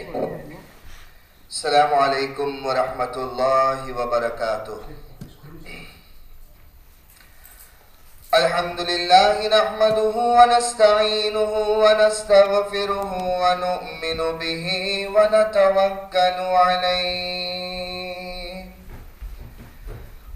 السلام علیکم ورحمۃ اللہ وبرکاتہ الحمد لله نحمده ونستعينه ونستغفره ونؤمن به ونتوكل عليه.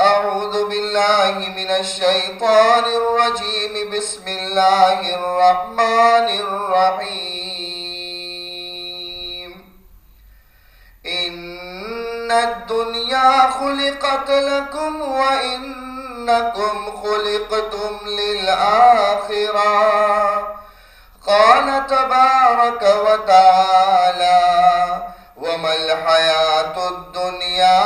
أعوذ بالله من الشيطان الرجيم. بسم الله الرحمن الرحيم. إن الدنيا خلقت لكم وإنكم خلقتم للآخرة. قال تبارك وتعالى وما الحياة الدنيا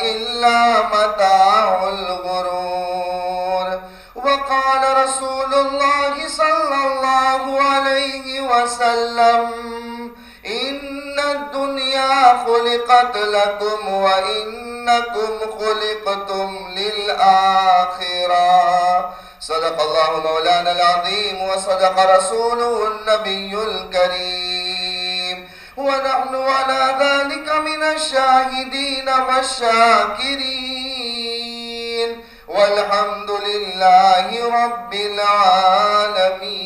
إلا متاع الغرور. وقال رسول الله صلى الله عليه وسلم إن الدنيا خلقت لكم وإنكم خلقتم للآخرة. صدق الله مولانا العظيم وصدق رسوله النبي الكريم. ونحن على ذلك من الشاهدين والشاكرين والحمد لله رب العالمين.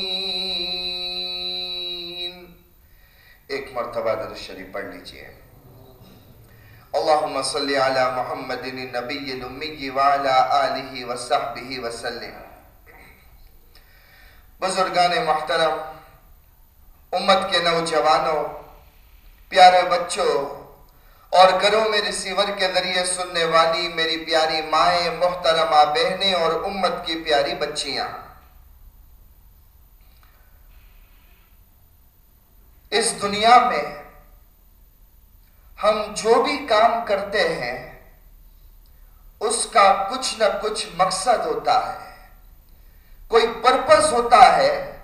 ایک مرتبہ در شریف پڑھ لیجیے. اللہم صلی علی محمد النبی الامی وعلا آلہ وصحبہ وسلم بزرگان محترم، امت کے نوجوانوں پیارے بچوں اور گھروں میں ریسیور کے ذریعے سننے والی میری پیاری مائیں، محترمہ بہنیں اور امت کی پیاری بچیاں۔ اس دنیا میں ہم جو بھی کام کرتے ہیں، اس کا کچھ نہ کچھ مقصد ہوتا ہے۔ کوئی پرپس ہوتا ہے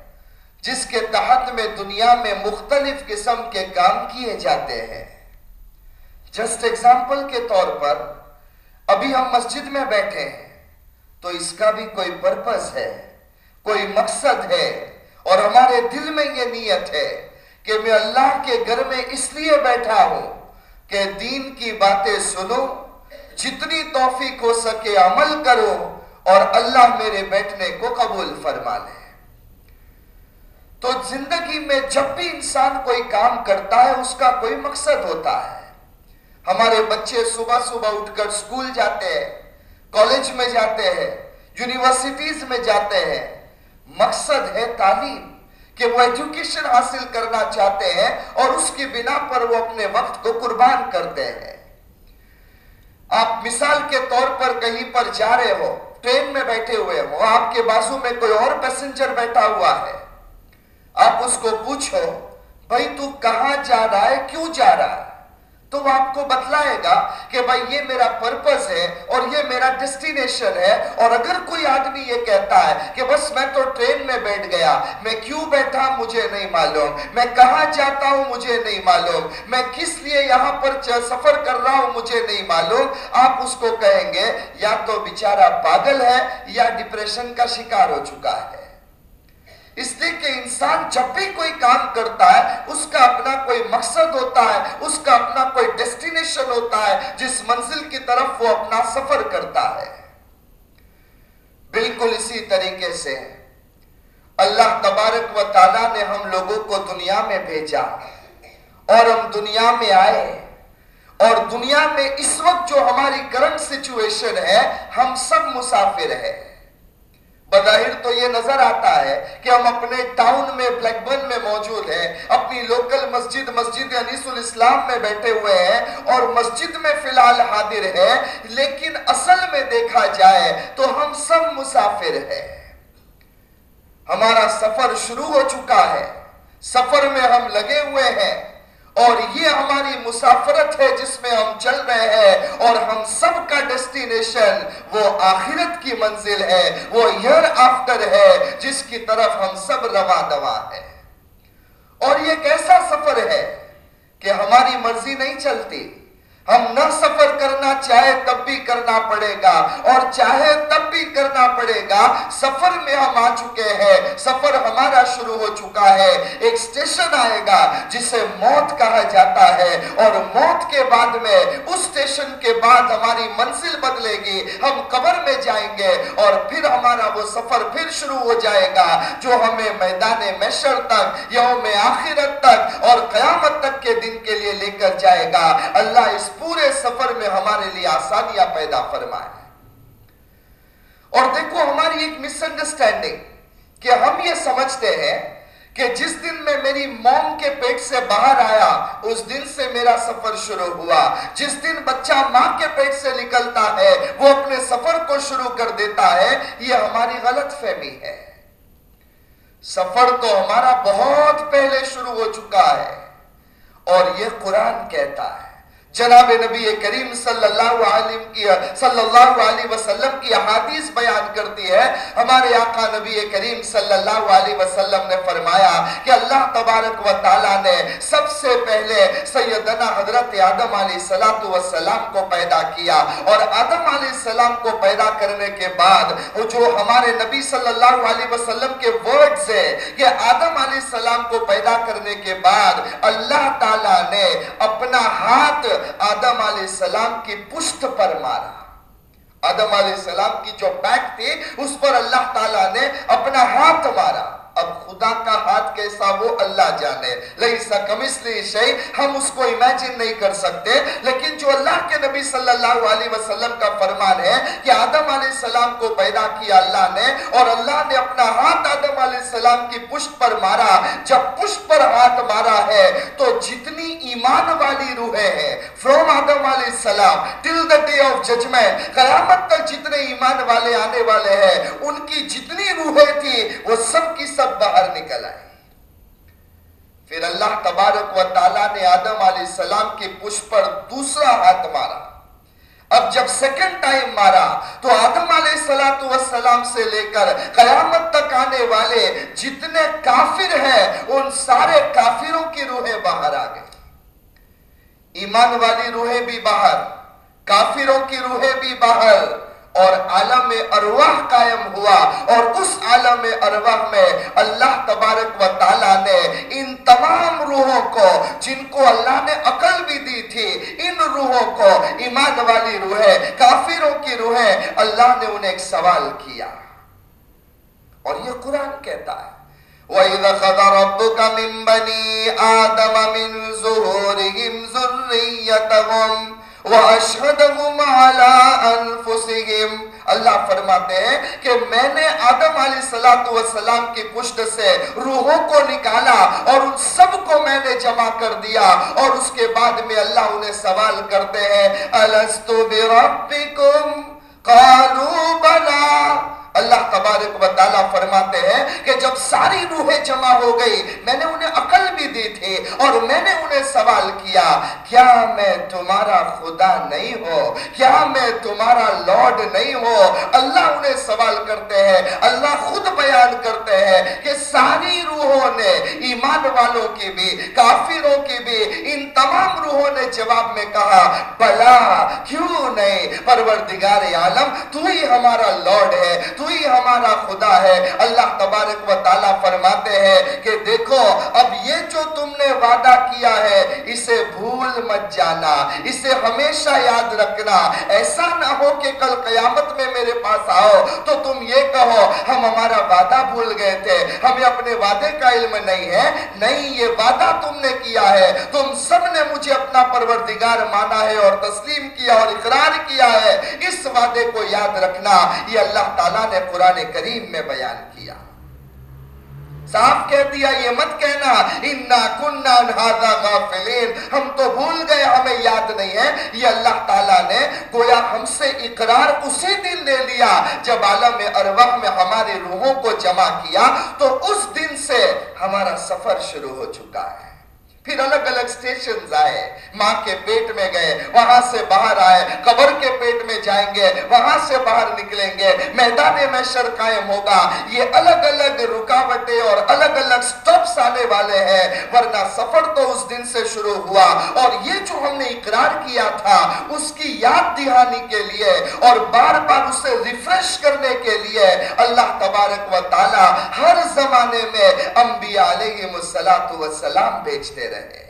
جس کے تحت میں دنیا میں مختلف قسم کے کام کیے جاتے ہیں۔ جسٹ ایگزامپل کے طور پر، ابھی ہم مسجد میں بیٹھے ہیں، تو اس کا بھی کوئی پرپس ہے، کوئی مقصد ہے۔ اور ہمارے دل میں یہ نیت ہے کہ میں اللہ کے گھر میں اس لیے بیٹھا ہوں کہ دین کی باتیں سنو جتنی توفیق ہو سکے عمل کرو اور اللہ میرے بیٹھنے کو قبول فرما لے۔ تو زندگی میں جب بھی انسان کوئی کام کرتا ہے، اس کا کوئی مقصد ہوتا ہے۔ ہمارے بچے صبح صبح اٹھ کر سکول جاتے ہیں، کالج میں جاتے ہیں، یونیورسٹیز میں جاتے ہیں۔ مقصد ہے تعلیم، کہ وہ ایجوکیشن حاصل کرنا چاہتے ہیں اور اس کی بنا پر وہ اپنے وقت کو قربان کرتے ہیں۔ آپ مثال کے طور پر کہیں پر جا رہے ہو، ٹرین میں بیٹھے ہوئے ہو، آپ کے بازو میں کوئی اور پیسنجر بیٹھا ہوا ہے۔ آپ اس کو پوچھو، بھائی تو کہاں جا رہا ہے؟ کیوں جا رہا ہے؟ تو وہ آپ کو بتلائے گا کہ بھائی یہ میرا پرپس ہے اور یہ میرا ڈیسٹینیشن ہے اور اگر کوئی آدمی یہ کہتا ہے کہ بس میں تو ٹرین میں بیٹھ گیا، میں کیوں بیٹھا مجھے نہیں معلوم، میں کہاں جاتا ہوں مجھے نہیں معلوم، میں کس لیے یہاں پر سفر کر رہا ہوں مجھے نہیں معلوم، آپ اس کو کہیں گے، یا تو بیچارہ پاگل ہے یا ڈپریشن کا شکار ہو چکا ہے۔ اس لیے کہ انسان جب بھی کوئی کام کرتا ہے، اس کا اپنا کوئی مقصد ہوتا ہے، اس کا اپنا کوئی ڈیسٹینیشن ہوتا ہے، جس منزل کی طرف وہ اپنا سفر کرتا ہے۔ بالکل اسی طریقے سے اللہ تبارک و تعالیٰ نے ہم لوگوں کو دنیا میں بھیجا اور ہم دنیا میں آئے۔ اور دنیا میں اس وقت جو ہماری کرنٹ سچویشن ہے، ہم سب مسافر ہیں۔ بظاہر تو یہ نظر آتا ہے کہ ہم اپنے ٹاؤن میں بلیک برن میں موجود ہیں، اپنی لوکل مسجد مسجد انیس الاسلام میں بیٹھے ہوئے ہیں اور مسجد میں فی الحال حاضر ہے لیکن اصل میں دیکھا جائے تو ہم سب مسافر ہیں۔ ہمارا سفر شروع ہو چکا ہے۔ سفر میں ہم لگے ہوئے ہیں۔ اور یہ ہماری مسافرت ہے جس میں ہم چل رہے ہیں اور ہم سب کا ڈیسٹینیشن وہ آخرت کی منزل ہے، وہ یر آفٹر ہے، جس کی طرف ہم سب روا دوا ہے اور یہ کیسا سفر ہے کہ ہماری مرضی نہیں چلتی۔ ہم نہ سفر کرنا چاہے تب بھی کرنا پڑے گا اور چاہے تب بھی کرنا پڑے گا، سفر میں ہم آ چکے ہیں، سفر ہمارا شروع ہو چکا ہے۔ ایک سٹیشن آئے گا جسے موت کہا جاتا ہے اور موت کے بعد میں اس سٹیشن کے بعد ہماری منزل بدلے گی۔ ہم قبر میں جائیں گے اور پھر ہمارا وہ سفر پھر شروع ہو جائے گا جو ہمیں میدان محشر تک، یوم آخرت تک اور قیامت تک کے دن کے لیے لے کر جائے گا۔ اللہ اس پورے سفر میں ہمارے لیے آسانیاں پیدا فرمائے اور دیکھو، ہماری ایک مس انڈرسٹینڈنگ کہ ہم یہ سمجھتے ہیں کہ جس دن میں میری موم کے پیٹ سے باہر آیا، اس دن سے میرا سفر شروع ہوا۔ جس دن بچہ ماں کے پیٹ سے نکلتا ہے، وہ اپنے سفر کو شروع کر دیتا ہے۔ یہ ہماری غلط فہمی ہے۔ سفر تو ہمارا بہت پہلے شروع ہو چکا ہے اور یہ قرآن کہتا ہے۔ جناب نبی کریم صلی اللہ علیہ کی صلی اللہ علیہ وسلم کی احادیث بیان کرتی ہے۔ ہمارے آقا نبی کریم صلی اللہ علیہ وسلم نے فرمایا کہ اللہ تبارک و تعالیٰ نے سب سے پہلے سیدنا حضرت آدم علیہ السلام کو پیدا کیا اور آدم علیہ السلام کو پیدا کرنے کے بعد جو ہمارے نبی صلی اللہ علیہ وسلم کے ورڈز ہیں کہ آدم علیہ السلام کو پیدا کرنے کے بعد اللہ تعالیٰ نے اپنا ہاتھ آدم علیہ السلام کی پشت پر مارا۔ آدم علیہ السلام کی جو بیک تھی، اس پر اللہ تعالیٰ نے اپنا ہاتھ مارا۔ اب خدا کا ہاتھ کیسا وہ اللہ جانے۔ لیسا کمثلی شئی ہم اس کو امیجن نہیں کر سکتے۔ لیکن جو اللہ کے نبی صلی اللہ علیہ وسلم کا فرمان ہے کہ آدم علیہ السلام کو پیدا کیا اللہ نے، اور اللہ نے اپنا ہاتھ آدم علیہ السلام کی پشت پر مارا۔ جب پشت پر ہاتھ مارا ہے تو جتنی ایمان والی روحیں ہیں۔ فرام آدم علیہ السلام till the day of judgment قیامت تک جتنے ایمان والے آنے والے ہیں، ان کی جتنی روحیں تھی وہ سب کی سب سب باہر نکل آئے۔ پھر اللہ تبارک و تعالیٰ نے آدم علیہ السلام کی پش پر دوسرا ہاتھ مارا۔ اب جب سیکنڈ ٹائم مارا، تو آدم علیہ السلام سے لے کر قیامت تک آنے والے جتنے کافر ہیں، ان سارے کافروں کی روحیں باہر آ گئی ایمان والی روحیں بھی باہر، کافروں کی روحیں بھی باہر، اور عالم ارواح قائم ہوا، اور اس عالم ارواح میں اللہ تبارک و تعالیٰ نے ان تمام روحوں کو جن کو اللہ نے عقل بھی دی تھی، ان روحوں کو، ایمان والی روحیں، کافروں کی روحیں اللہ نے انہیں ایک سوال کیا۔ اور یہ قرآن کہتا ہے، وَإِذَا خَذَ رَبُّكَ مِن بَنِي آدَمَ مِن ظُهُورِهِمْ ذُرِّيَّتَهُمْ وَأَشْهَدَهُمْ عَلَىٰ أَنفُسِهِمْ اللہ فرماتے ہیں کہ میں نے آدم علیہ السلام کی پشت سے روحوں کو نکالا اور ان سب کو میں نے جمع کر دیا اور اس کے بعد میں اللہ انہیں سوال کرتے ہیں أَلَسْتُ بِرَبِّكُمْ قَالُوا بَلَا۔ اللہ تبارک و تعالیٰ فرماتے ہیں کہ جب ساری روحیں جمع ہو گئی، میں نے انہیں عقل بھی دی تھی اور میں نے انہیں سوال کیا کیا میں تمہارا خدا نہیں ہو کیا میں تمہارا لارڈ نہیں ہو اللہ انہیں سوال کرتے ہیں، اللہ خود بیان کرتے ہیں کہ ساری روحوں نے، ایمان والوں کی بھی، کافروں کی بھی، ان تمام روحوں نے جواب میں کہا، بلا، کیوں نہیں؟ پروردگار عالم، تو ہی ہمارا لارڈ ہے، تو ہی ہمارا خدا ہے۔ اللہ تبارک و تعالیٰ فرماتے ہیں کہ دیکھو، اب یہ جو تم نے وعدہ کیا ہے، اسے بھول مت جانا، اسے ہمیشہ یاد رکھنا۔ ایسا نہ ہو کہ کل قیامت میں میرے پاس آؤ۔ تو تم یہ کہو، ہم ہمارا وعدہ بھول گئے تھے، ہمیں اپنے وعدے کا علم نہیں ہے۔ نہیں، یہ وعدہ تم نے کیا ہے۔ تم سب نے مجھے اپنا پروردگار مانا ہے اور تسلیم کیا اور اقرار کیا ہے۔ اس وعدے کو یاد رکھنا، یہ اللہ تعالیٰ نے نے قرآن کریم میں بیان کیا۔ صاف کہہ دیا، یہ مت کہنا، انا کننا انہذا غافلین ہم تو بھول گئے، ہمیں یاد نہیں ہے۔ یہ اللہ تعالیٰ نے گویا ہم سے اقرار اسی دن لے لیا، جب عالم ارواح میں ہماری روحوں کو جمع کیا۔ تو اس دن سے ہمارا سفر شروع ہو چکا ہے۔ پھر الگ الگ سٹیشنز آئے۔ ماں کے پیٹ میں گئے، وہاں سے باہر آئے۔ قبر کے پیٹ میں جائیں گے، وہاں سے باہر نکلیں گے۔ میدان محشر قائم ہوگا۔ یہ الگ الگ رکاوٹیں اور الگ الگ سٹپس آنے والے ہیں۔ ورنہ سفر تو اس دن سے شروع ہوا۔ اور یہ جو ہم نے اقرار کیا تھا، اس کی یاد دہانی کے لیے اور بار بار اسے ریفریش کرنے کے لیے اللہ تبارک و تعالی ہر زمانے میں انبیاء علیہ السلام بیچتے رہے۔ رہے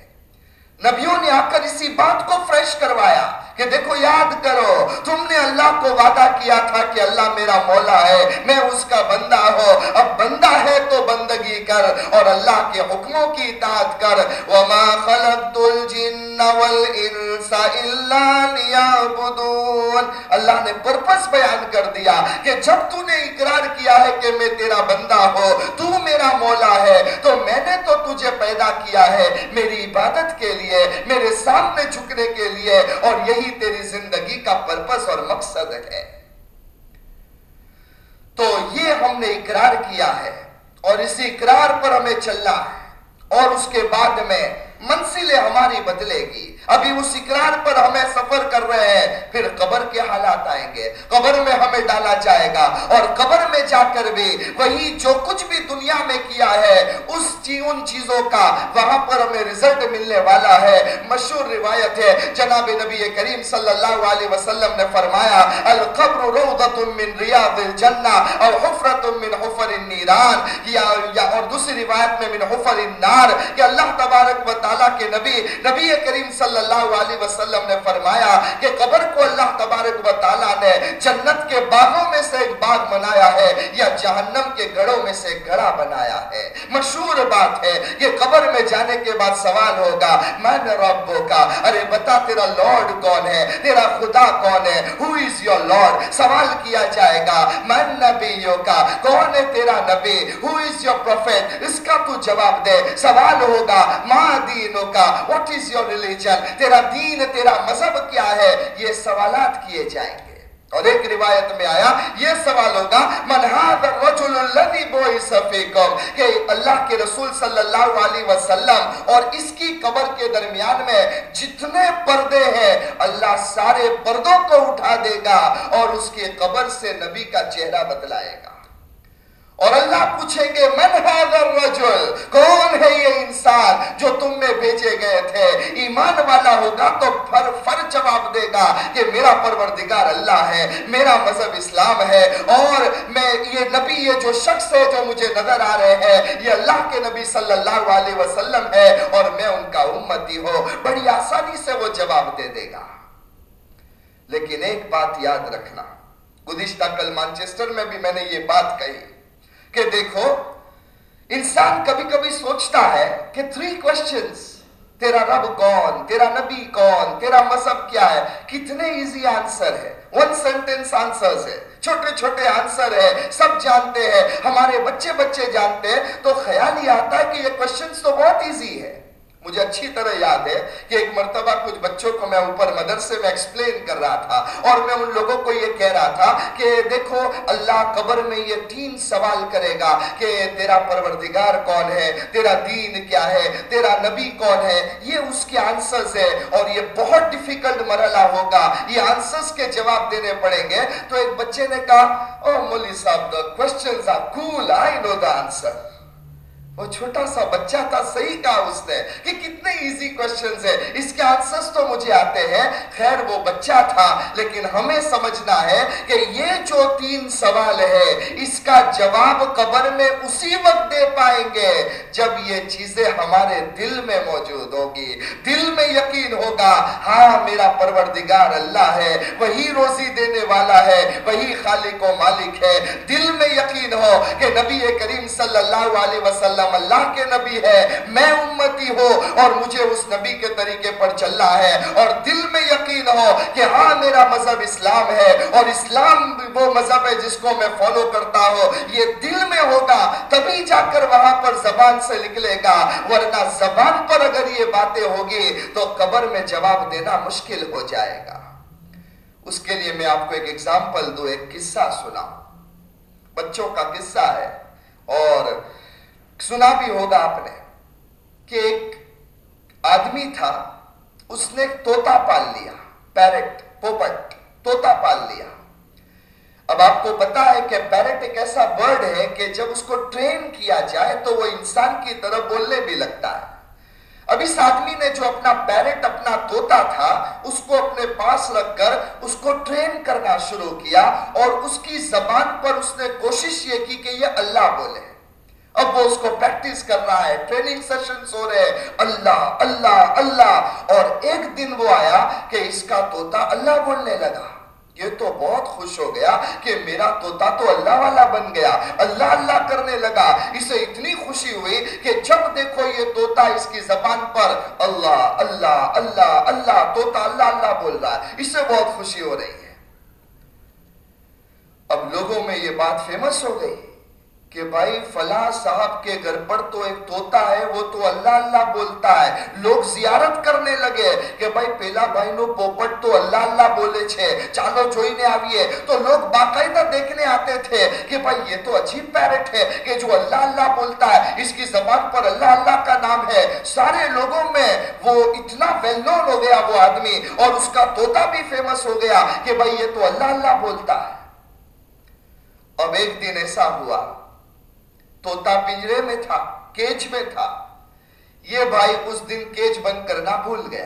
نبیوں نے آ کر اسی بات کو فریش کروایا کہ دیکھو یاد کرو، تم نے اللہ کو وعدہ کیا تھا کہ اللہ میرا مولا ہے، میں اس کا بندہ ہو اب بندہ ہے تو بندگی کر اور اللہ کے حکموں کی اطاعت کر۔ وَمَا خَلَقْتُ الْجِنَّ وَالْإِنسَ إِلَّا لِيَعْبُدُونَ۔ اللہ نے پرپس بیان کر دیا کہ جب تو نے اقرار کیا ہے کہ میں تیرا بندہ ہو تو میرا مولا ہے، تو میں نے تو تجھے پیدا کیا ہے۔ میری عبادت کے لیے میرے سامنے جھکنے کے لیے، اور یہی تیری زندگی کا پرپس اور مقصد ہے۔ تو یہ ہم نے اقرار کیا ہے، اور اسی اقرار پر ہمیں چلنا ہے، اور اس کے بعد میں منزلیں ہماری بدلے گی۔ ابھی اس اقرار پر ہمیں سفر کر رہے ہیں پھر قبر کے حالات آئیں گے۔ قبر میں ہمیں ڈالا جائے گا اور قبر میں جا کر بھی وہی جو کچھ بھی دنیا میں کیا ہے اس ان چیزوں کا وہاں پر ہمیں رزلٹ ملنے والا ہے۔ مشہور روایت ہے جناب نبی کریم صلی اللہ علیہ وسلم نے فرمایا القبر روضت من ریاض الجنہ اور حفرت من حفر النیران۔ یا, اور دوسری روایت میں من حفر النار کہ اللہ تبارک و تعالیٰ تعالیٰ کے نبی نبی کریم صلی اللہ علیہ وسلم نے فرمایا کہ قبر کو اللہ تبارک و تعالیٰ نے جنت کے باغوں میں سے ایک باغ بنایا ہے یا جہنم کے گھڑوں میں سے ایک گھڑا بنایا ہے۔ مشہور بات ہے کہ قبر میں جانے کے بعد سوال ہوگا، من ربو کا ارے بتا تیرا لارڈ کون ہے؟ تیرا خدا کون ہے؟ Who is your lord? سوال کیا جائے گا، من نبیوں کا کون ہے تیرا نبی؟ Who is your prophet اس کا تو جواب دے۔ سوال ہوگا ما دینوں کا۔ What is your religion? تیرا دین، تیرا مذہب کیا ہے؟ یہ سوالات کیے جائیں گے۔ اور ایک روایت میں آیا، یہ سوال ہوگا، من هذا الرجل الذي بعث فيكم کہ اللہ کے رسول صلی اللہ علیہ وسلم اور اس کی قبر کے درمیان میں جتنے پردے ہیں، اللہ سارے پردوں کو اٹھا دے گا اور اس کی قبر سے نبی کا چہرہ بدلائے گا۔ اور اللہ پوچھیں گے، من حاضر رجل کون ہے یہ انسان جو تم میں بھیجے گئے تھے؟ ایمان والا ہوگا تو فر فر جواب دے گا کہ میرا پروردگار اللہ ہے، میرا مذہب اسلام ہے، اور میں یہ نبی یہ جو شخص ہے جو مجھے نظر آ رہے ہیں، یہ اللہ کے نبی صلی اللہ علیہ وسلم ہے، اور میں ان کا امتی ہوں۔ بڑی آسانی سے وہ جواب دے دے گا۔ لیکن ایک بات یاد رکھنا، گزشتہ کل مانچسٹر میں بھی میں نے یہ بات کہی۔ کہ دیکھو، انسان کبھی کبھی سوچتا ہے کہ تھری کوشچنز تیرا رب کون، تیرا نبی کون، تیرا مذہب کیا ہے؟ کتنے ایزی آنسر ہے ون سینٹینس آنسر ہے چھوٹے چھوٹے آنسر ہے سب جانتے ہیں۔ ہمارے بچے بچے جانتے ہیں۔ تو خیال ہی آتا ہے کہ یہ کوشچنس تو بہت ایزی ہے مجھے اچھی طرح یاد ہے کہ ایک مرتبہ کچھ بچوں کو میں اوپر مدرسے میں ایکسپلین کر رہا تھا اور میں ان لوگوں کو یہ کہہ رہا تھا کہ دیکھو، اللہ قبر میں یہ تین سوال کرے گا کہ تیرا پروردگار کون ہے؟ تیرا دین کیا ہے؟ تیرا نبی کون ہے؟ یہ اس کے آنسرز ہے اور یہ بہت ڈیفیکلٹ مرحلہ ہوگا۔ یہ آنسرز کے جواب دینے پڑیں گے۔ تو ایک بچے نے کہا oh, او مولی صاحب، the questions are cool. I know the answer. وہ چھوٹا سا بچہ تھا، صحیح کہا اس نے کہ کتنے ایزی کوشچنز ہیں۔ اس کے آنسرز تو مجھے آتے ہیں۔ خیر، وہ بچہ تھا، لیکن ہمیں سمجھنا ہے کہ یہ جو تین سوال ہے اس کا جواب قبر میں اسی وقت دے پائیں گے جب یہ چیزیں ہمارے دل میں موجود ہوگی۔ دل میں یقین ہوگا ہاں میرا پروردگار اللہ ہے، وہی روزی دینے والا ہے، وہی خالق و مالک ہے۔ دل میں یقین ہو کہ نبی کریم صلی اللہ علیہ وسلم وسلم اللہ کے نبی ہے، میں امتی ہوں اور مجھے اس نبی کے طریقے پر چلنا ہے اور دل میں یقین ہو کہ ہاں میرا مذہب اسلام ہے اور اسلام وہ مذہب ہے جس کو میں فالو کرتا ہوں۔ یہ دل میں ہوگا، تبھی جا کر وہاں پر زبان سے نکلے گا۔ ورنہ زبان پر اگر یہ باتیں ہوگی تو قبر میں جواب دینا مشکل ہو جائے گا۔ اس کے لیے میں آپ کو ایک ایگزامپل دو ایک قصہ سنا بچوں کا قصہ ہے اور سنا بھی ہوگا آپ نے کہ ایک آدمی تھا، اس نے توتا پال لیا، پیرٹ، پوپٹ توتا پال لیا۔ اب آپ کو پتا ہے کہ پیرٹ ایک ایسا برڈ ہے کہ جب اس کو ٹرین کیا جائے تو وہ انسان کی طرف بولنے بھی لگتا ہے۔ اب اس آدمی نے جو اپنا پیرٹ، اپنا توتا تھا، اس کو اپنے پاس رکھ کر اس کو ٹرین کرنا شروع کیا اور اس کی زبان پر اس نے کوشش یہ کی کہ یہ اللہ بولے۔ اب وہ اس کو پریکٹس کر رہا ہے ٹریننگ سیشنز ہو رہے اللہ اللہ اللہ۔ اور ایک دن وہ آیا کہ اس کا توتا اللہ بولنے لگا۔ یہ تو بہت خوش ہو گیا کہ میرا توتا تو اللہ والا بن گیا۔ اللہ اللہ کرنے لگا۔ اسے اتنی خوشی ہوئی کہ جب دیکھو یہ توتا اس کی زبان پر اللہ اللہ اللہ اللہ توتا اللہ اللہ بول رہا ہے۔ اس سے بہت خوشی ہو رہی ہے۔ اب لوگوں میں یہ بات فیمس ہو گئی۔ کہ بھائی فلاں صاحب کے گھر پر تو ایک توتا ہے، وہ تو اللہ اللہ بولتا ہے۔ لوگ زیارت کرنے لگے کہ بھائی پہلا بھائی نو پوپٹ تو اللہ اللہ بولے چھے، چالو جوئی نے آئیے تو لوگ باقاعدہ دیکھنے آتے تھے کہ بھائی یہ تو عجیب پیرٹ ہے کہ جو اللہ اللہ بولتا ہے، اس کی زبان پر اللہ اللہ کا نام ہے۔ سارے لوگوں میں وہ اتنا ویل نون ہو گیا وہ آدمی، اور اس کا توتا بھی فیمس ہو گیا کہ بھائی یہ تو اللہ اللہ بولتا ہے۔ اب ایک دن ایسا ہوا توتا پنجرے میں تھا کیج میں تھا۔ یہ بھائی اس دن کیج بند کرنا بھول گیا۔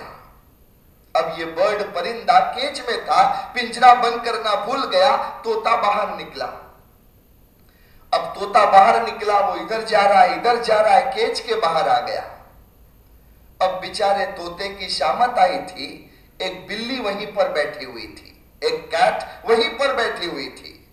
اب یہ برڈ پرندہ کیج میں تھا پنجرا بند کرنا بھول گیا توتا باہر نکلا۔ اب توتا باہر نکلا، وہ ادھر جا رہا ہے، ادھر جا رہا ہے کیج کے باہر آ گیا۔ اب بیچارے توتے کی شامت آئی تھی، ایک بلی وہیں پر بیٹھی ہوئی تھی، ایک کیٹ وہیں پر بیٹھی ہوئی تھی۔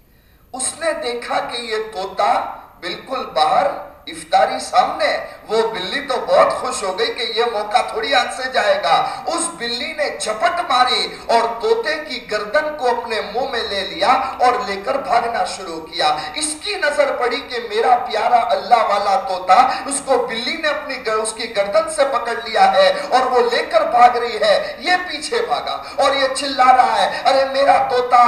اس نے دیکھا کہ یہ توتا بالکل باہر افطاری سامنے، وہ بلی تو بہت خوش ہو گئی کہ یہ موقع تھوڑی آج سے جائے گا۔ اس بلی نے چپٹ ماری اور توتے کی گردن کو اپنے منہ میں لے لیا اور لے کر بھاگنا شروع کیا۔ اس کی نظر پڑی کہ میرا پیارا اللہ والا توتا اس کو بلی نے اپنی اس کی گردن سے پکڑ لیا ہے اور وہ لے کر بھاگ رہی ہے۔ یہ پیچھے بھاگا اور یہ چلا رہا ہے۔ ارے میرا توتا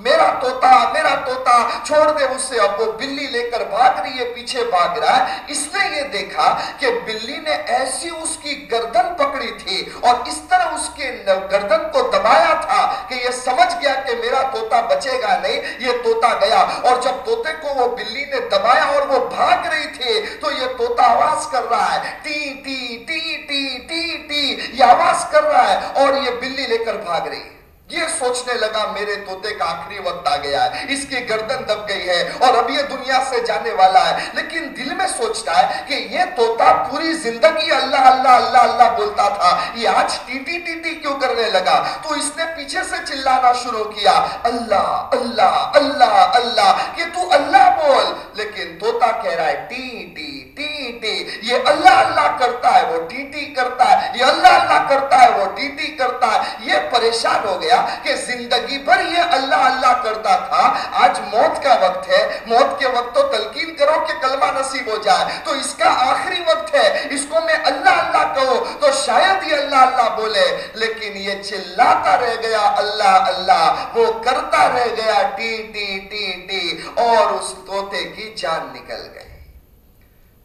میرا توتا میرا توتا چھوڑ دے اس سے اب وہ بلی لے کر بھاگ رہی ہے پیچھے بھاگ رہا ہے اس نے یہ دیکھا کہ بلی نے ایسی اس کی گردن پکڑی تھی اور اس طرح اس کے گردن کو دبایا تھا کہ یہ سمجھ گیا کہ میرا توتا بچے گا نہیں یہ توتا گیا اور جب توتے کو وہ بلی نے دبایا اور وہ بھاگ رہی تھی تو یہ توتا آواز کر رہا ہے ٹی ٹی ٹی ٹی ٹی ٹی یہ آواز کر رہا ہے اور یہ بلی لے کر بھاگ رہی ہے یہ سوچنے لگا، میرے توتے کا آخری وقت آ گیا ہے۔ اس کی گردن دب گئی ہے اور اب یہ دنیا سے جانے والا ہے۔ لیکن دل میں سوچتا ہے کہ یہ توتا پوری زندگی اللہ اللہ اللہ اللہ بولتا تھا۔ یہ آج ٹی ٹی ٹی ٹی کیوں کرنے لگا؟ تو اس نے پیچھے سے چلانا شروع کیا۔ اللہ اللہ اللہ اللہ کہ تو اللہ بول۔ لیکن توتا کہہ رہا ہے، ٹی ٹی ٹی ٹی، یہ اللہ اللہ کرتا ہے، وہ ٹی ٹی کرتا ہے، یہ اللہ اللہ کرتا ہے، وہ ٹی ٹی کرتا ہے۔ یہ پریشان ہو گیا کہ زندگی پر یہ اللہ اللہ کرتا تھا۔ آج موت کا وقت ہے۔ موت کے وقت تو تلقین کرو کہ کلمہ نصیب ہو جائے۔ تو اس کا آخری وقت ہے۔ اس کو میں اللہ اللہ کہو تو شاید یہ اللہ اللہ بولے۔ لیکن یہ چلاتا رہ گیا اللہ اللہ۔ وہ کرتا رہ گیا ٹی ٹی ٹی ٹی۔ اور اس توتے کی جان نکل گئی۔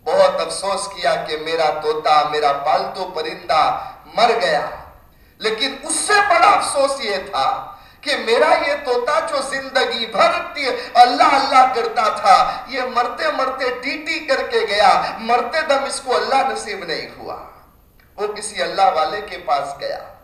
بہت افسوس کیا کہ میرا توتا میرا پالتو پرندہ مر گیا۔ لیکن اس سے بڑا افسوس یہ تھا کہ میرا یہ توتا جو زندگی بھر اللہ اللہ کرتا تھا، یہ مرتے مرتے ٹی ٹی کر کے گیا، مرتے دم اس کو اللہ نصیب نہیں ہوا۔ وہ کسی اللہ والے کے پاس گیا۔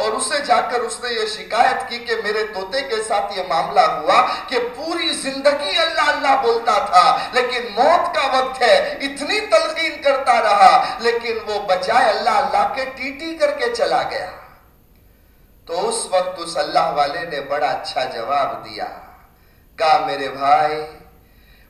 اور اسے جا کر اس نے یہ شکایت کی کہ میرے توتے کے ساتھ یہ معاملہ ہوا کہ پوری زندگی اللہ اللہ بولتا تھا، لیکن موت کا وقت ہے، اتنی تلقین کرتا رہا، لیکن وہ بجائے اللہ اللہ کے ٹی ٹی کر کے چلا گیا۔ تو اس وقت اس اللہ والے نے بڑا اچھا جواب دیا۔ کہا، میرے بھائی،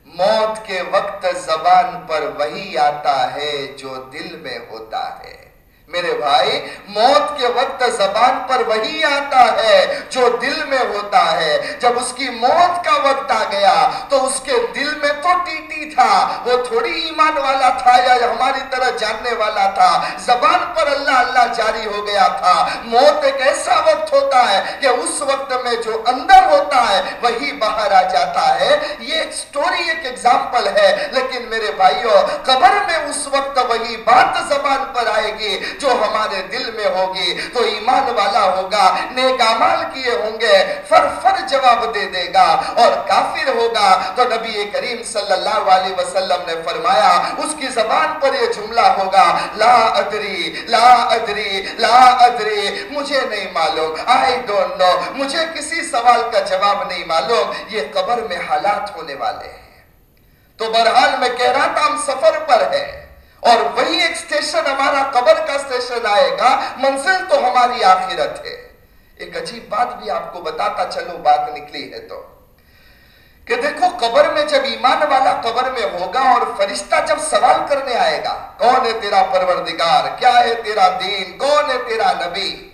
موت کے وقت زبان پر وہی آتا ہے جو دل میں ہوتا ہے۔ میرے بھائی، موت کے وقت زبان پر وہی آتا ہے جو دل میں ہوتا ہے۔ جب اس کی موت کا وقت آ گیا، تو اس کے دل میں تو ٹی ٹی تھا، وہ تھوڑی ایمان والا تھا یا ہماری طرح جاننے والا تھا۔ زبان پر اللہ اللہ جاری ہو گیا تھا۔ موت ایک ایسا وقت ہوتا ہے کہ اس وقت میں جو اندر ہوتا ہے، وہی باہر آ جاتا ہے۔ یہ ایک سٹوری ایک ایگزامپل ہے۔ لیکن میرے بھائیوں قبر میں اس وقت وہی بات زبان پر آئے گی۔ جو ہمارے دل میں ہوگی، تو ایمان والا ہوگا نیک عمال کیے ہوں گے، فر فر جواب دے دے گا اور کافر ہوگا۔ تو نبی کریم صلی اللہ علیہ وسلم نے فرمایا، اس کی زبان پر یہ جملہ ہوگا، لا ادری لا ادری لا ادری، مجھے نہیں معلوم۔ آئی ڈونٹ نو مجھے کسی سوال کا جواب نہیں معلوم۔ یہ قبر میں حالات ہونے والے ہیں۔ تو برحال میں کہہ رہا تھا، ہم سفر پر ہے اور وہی ایک سٹیشن ہمارا قبر کا سٹیشن آئے گا، منزل تو ہماری آخرت ہے۔ ایک عجیب بات بھی آپ کو بتاتا چلو بات نکلی ہے تو۔ کہ دیکھو، قبر میں جب ایمان والا قبر میں ہوگا اور فرشتہ جب سوال کرنے آئے گا، کون ہے تیرا پروردگار؟ کیا ہے تیرا دین؟ کون ہے تیرا نبی؟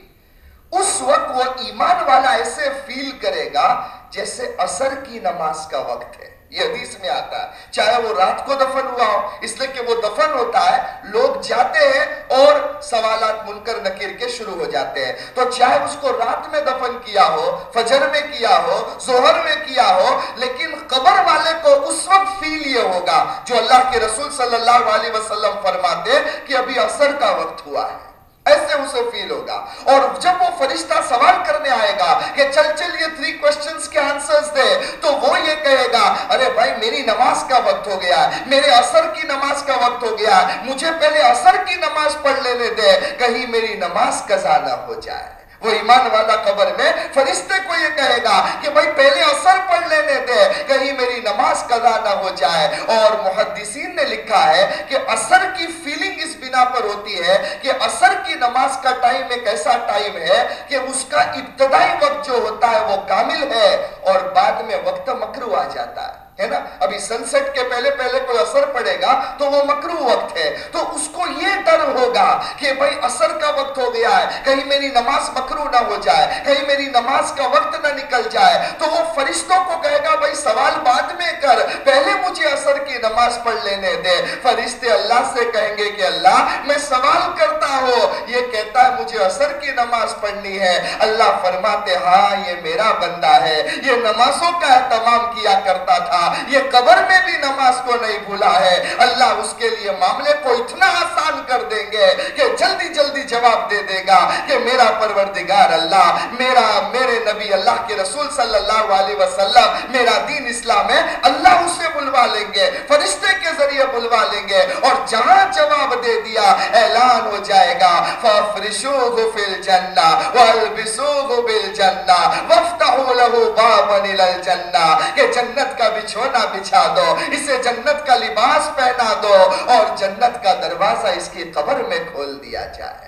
اس وقت وہ ایمان والا ایسے فیل کرے گا جیسے اثر کی نماز کا وقت ہے۔ یہ حدیث میں آتا ہے۔ چاہے وہ رات کو دفن ہوا ہو، اس لیے کہ وہ دفن ہوتا ہے، لوگ جاتے ہیں اور سوالات منکر نکیر کے شروع ہو جاتے ہیں۔ تو چاہے اس کو رات میں دفن کیا ہو، فجر میں کیا ہو زہر میں کیا ہو، لیکن قبر والے کو اس وقت فیل یہ ہوگا جو اللہ کے رسول صلی اللہ علیہ وسلم فرماتے کہ ابھی اثر کا وقت ہوا ہے۔ ایسے اسے فیل ہوگا۔ اور جب وہ فرشتہ سوال کرنے آئے گا کہ چل چل یہ تھری کوشچنز کے آنسرز دے، تو وہ یہ کہے گا، ارے بھائی میری نماز کا وقت ہو گیا ہے میرے اثر کی نماز کا وقت ہو گیا ہے مجھے پہلے اثر کی نماز پڑھ لینے دے، کہیں میری نماز قضا نہ ہو جائے۔ وہ ایمان والا قبر میں فرشتے کو یہ کہے گا کہ بھائی پہلے اثر پڑھ لینے دے کہیں میری نماز قضا نہ ہو جائے۔ اور محدثین نے لکھا ہے کہ اثر کی فیلنگ اس بنا پر ہوتی ہے کہ اثر کی نماز کا ٹائم ایک ایسا ٹائم ہے کہ اس کا ابتدائی وقت جو ہوتا ہے وہ کامل ہے اور بعد میں وقت مکرو آ جاتا ہے۔ ہے نا? ابھی سن سیٹ کے پہلے پہلے کوئی اثر پڑے گا تو وہ مکرو وقت ہے۔ تو اس کو یہ ڈر ہوگا کہ بھائی اثر کا وقت ہو گیا ہے، کہیں میری نماز مکرو نہ ہو جائے، کہیں میری نماز کا وقت نہ نکل جائے۔ تو وہ فرشتوں کو کہے گا، بھائی سوال بعد میں کر، پہلے مجھے اثر کی نماز پڑھ لینے دے۔ فرشتے اللہ سے کہیں گے کہ اللہ، میں سوال کرتا ہوں۔ یہ کہتا ہے، مجھے اثر کی نماز پڑھنی ہے۔ اللہ فرماتے ہاں یہ میرا بندہ ہے۔ یہ نمازوں کا اہتمام کیا کرتا تھا۔ یہ قبر میں بھی نماز کو نہیں بھولا ہے۔ اللہ اس کے لیے معاملے کو اتنا آسان کر دیں گے کہ جلدی جلدی جواب دے دے گا کہ میرا پروردگار اللہ، میرا، میرے نبی اللہ کے رسول صلی اللہ علیہ وسلم، میرا دین اسلام ہے، اللہ اسے بلوا لیں گے، فرشتے کے ذریعے بلوا لیں گے۔ اور جہاں جواب دے دیا، اعلان ہو جائے گا فَفْرِشُوهُ فِي الْجَنَّةِ وَالْبِسُوهُ بِالْجَنَّةِ وَفْتَحُوا لَهُ بَابًا إِلَى الْجَنَّةِ کہ جنت کا بچھوڑ بچھونا بچھا دو، اسے جنت کا لباس پہنا دو اور جنت کا دروازہ اس کی قبر میں کھول دیا جائے۔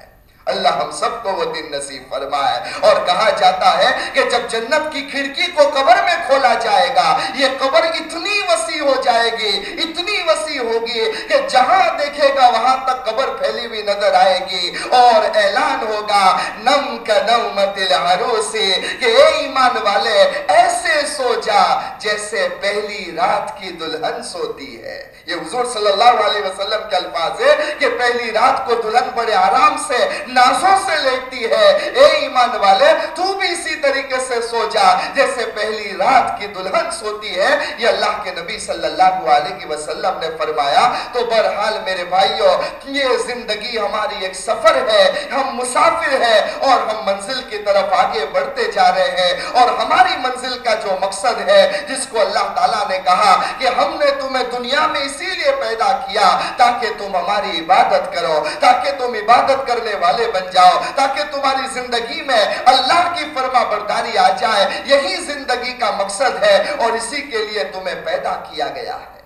اللہ ہم سب کو وہ دن نصیب فرمائے۔ اور کہا جاتا ہے کہ جب جنت کی کھڑکی کو قبر میں کھولا جائے گا، یہ قبر اتنی وسیع ہو جائے گی، اتنی وسیع ہوگی کہ جہاں دیکھے گا وہاں تک قبر پھیلی ہوئی نظر آئے گی۔ اور اعلان ہوگا، نم کا نومت العروسی کہ اے ایمان والے، ایسے سو جا جیسے پہلی رات کی دلہن سوتی ہے۔ یہ حضور صلی اللہ علیہ وسلم کے الفاظ ہے کہ پہلی رات کو دلہن بڑے آرام سے نازوں سے لیتی ہے۔ اے ایمان والے، تو بھی بھی اسی طریقے سے سو جا جیسے پہلی رات کی دلہن سوتی ہے۔ یہ اللہ کے نبی صلی اللہ علیہ وسلم نے فرمایا، تو برحال میرے بھائیوں یہ زندگی ہماری ایک سفر ہے۔ ہم مسافر ہیں اور ہم منزل کی طرف آگے بڑھتے جا رہے ہیں۔ اور ہماری منزل کا جو مقصد ہے، جس کو اللہ تعالیٰ نے کہا کہ ہم نے تمہیں دنیا میں اسی لیے پیدا کیا تاکہ تم ہماری عبادت کرو۔ تاکہ تم عبادت کرنے والے بن جاؤ، تاکہ تمہاری زندگی میں اللہ کی فرما برداری آ جائے۔ یہی زندگی کا مقصد ہے اور اسی کے لیے تمہیں پیدا کیا گیا ہے۔